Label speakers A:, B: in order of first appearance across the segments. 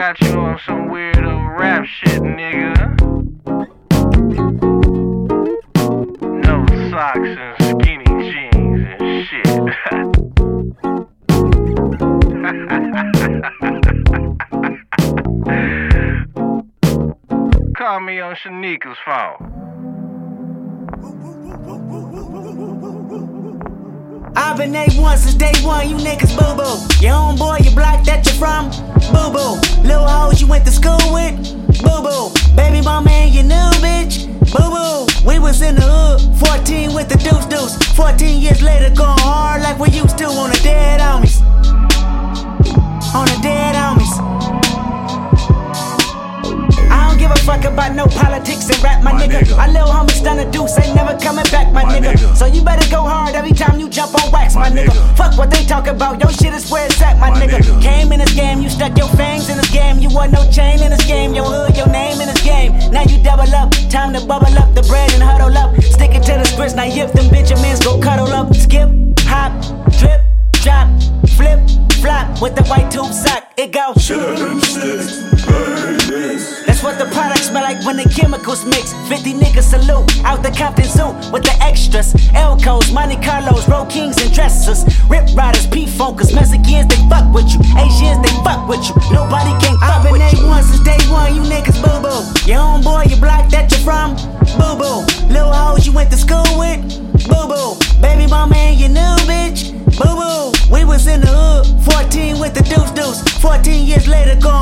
A: got you on some weirdo rap shit, nigga. Call me on Shanika's phone.
B: I've been A1 since day one, you niggas boo boo. Your own boy, your block that you from, boo boo. Little hoes you went to school with, boo boo. Baby mama and your new bitch, boo boo. We was in the hood, 14 with the deuce deuce. 14 years later, going hard like we used to on the dead homies. On the dead about no politics and rap, my,
C: My
B: nigga.
C: nigga.
B: My little homie stunner deuce ain't never coming back, my,
C: My
B: nigga.
C: nigga.
B: So you better go hard every time you jump on wax, my, nigga.
C: nigga.
B: Fuck what they talk about, your shit is where it's at, my, nigga. Came in this game, you stuck your fangs in this game. You want no chain in this game, your hood, your name in this game. Now you double up, time to bubble up the bread and huddle up. Stick it to the scripts, now if them Benjamins go cuddle up. Skip, hop, drip, drop, flip, flop with the white tube sock. It go. That's what the product smell like when the chemicals mix. 50 niggas salute out the Compton Zoo with the extras. Elcos, Monte Carlos, Roll Kings, and dressers. Rip Riders, P Funkers, Mexicans, they fuck with you. Asians, they fuck with you. Nobody can fuck with you. I've been A1 since day one, you niggas boo boo. Your homeboy, your block that you're from, boo boo. Little hoes you went to school with, boo boo. Baby mama and your new bitch, boo boo. We was in the hood, 14 with the deuce deuce. 14 years later, going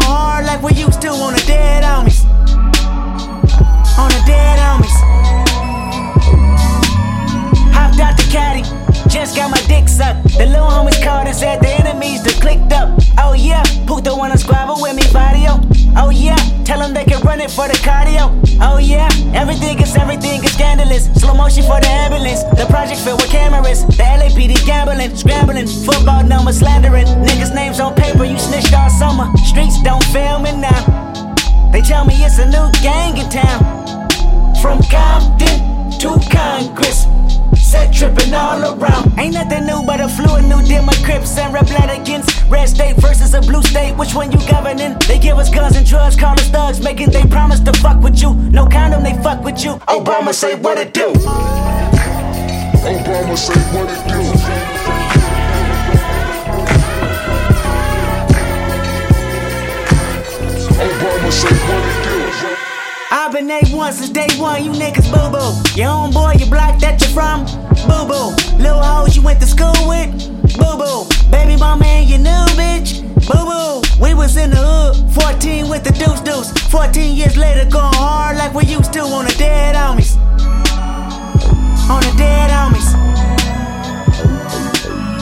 B: it for the cardio. Oh yeah, everything is everything is scandalous. Slow motion for the ambulance. The project filled with cameras. The LAPD gambling, scrambling, football numbers slandering. Niggas' names on paper, you snitched all summer. Streets don't fail me now. They tell me it's a new gang in town. From Compton to Congress. Set tripping all around. Ain't nothing new but a fluid new Crips and against Red State versus a Blue State. Which one you governing? They give us guns and drugs, call us thugs, making they promise to fuck with you. No condom, they fuck with you. Obama say what it do.
C: Obama say what it do. Obama say what it do.
B: I've been A1 since day one, you niggas boo boo. Your own boy, your block that you're from, 14 years later, going hard like we used to on the dead homies. On the dead homies.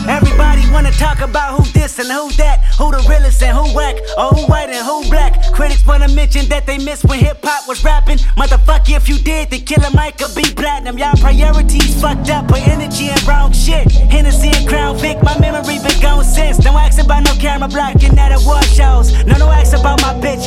B: Everybody wanna talk about who this and who that, who the realest and who whack, or who white and who black. Critics wanna mention that they missed when hip hop was rapping. Motherfucker, if you did, the killer might could be platinum. Y'all priorities fucked up, put energy and wrong shit. Hennessy and Crown Vic, my memory been gone since. Don't ask about no camera blocking at award shows. No, don't ask about my bitch.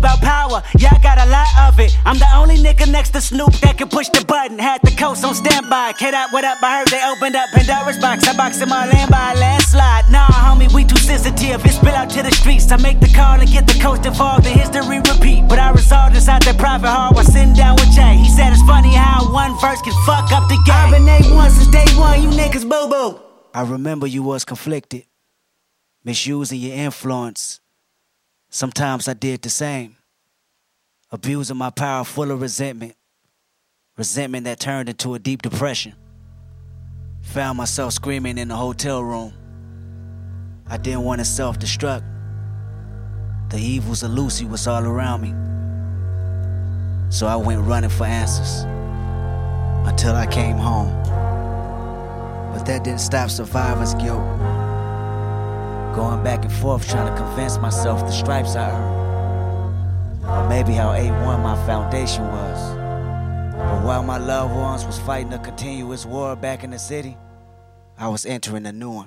B: About power, yeah, I got a lot of it. I'm the only nigga next to Snoop that can push the button. Had the coast on standby. K-Dot, what up? I heard they opened up Pandora's box. I boxed in my land by a landslide. Nah, homie, we too sensitive. It spill out to the streets. I make the call and get the coast involved. The history repeat. But I resolved inside that private heart while sitting down with Jay. He said it's funny how one verse can fuck up the game. I've been A1 since day one. You niggas boo boo. I remember you was conflicted, misusing your influence. Sometimes I did the same, abusing my power full of resentment, resentment that turned into a deep depression. Found myself screaming in the hotel room. I didn't want to self destruct. The evils of Lucy was all around me. So I went running for answers until I came home. But that didn't stop survivor's guilt. Going back and forth trying to convince myself the stripes I earned. Or maybe how A1 my foundation was. But while my loved ones was fighting a continuous war back in the city, I was entering a new one.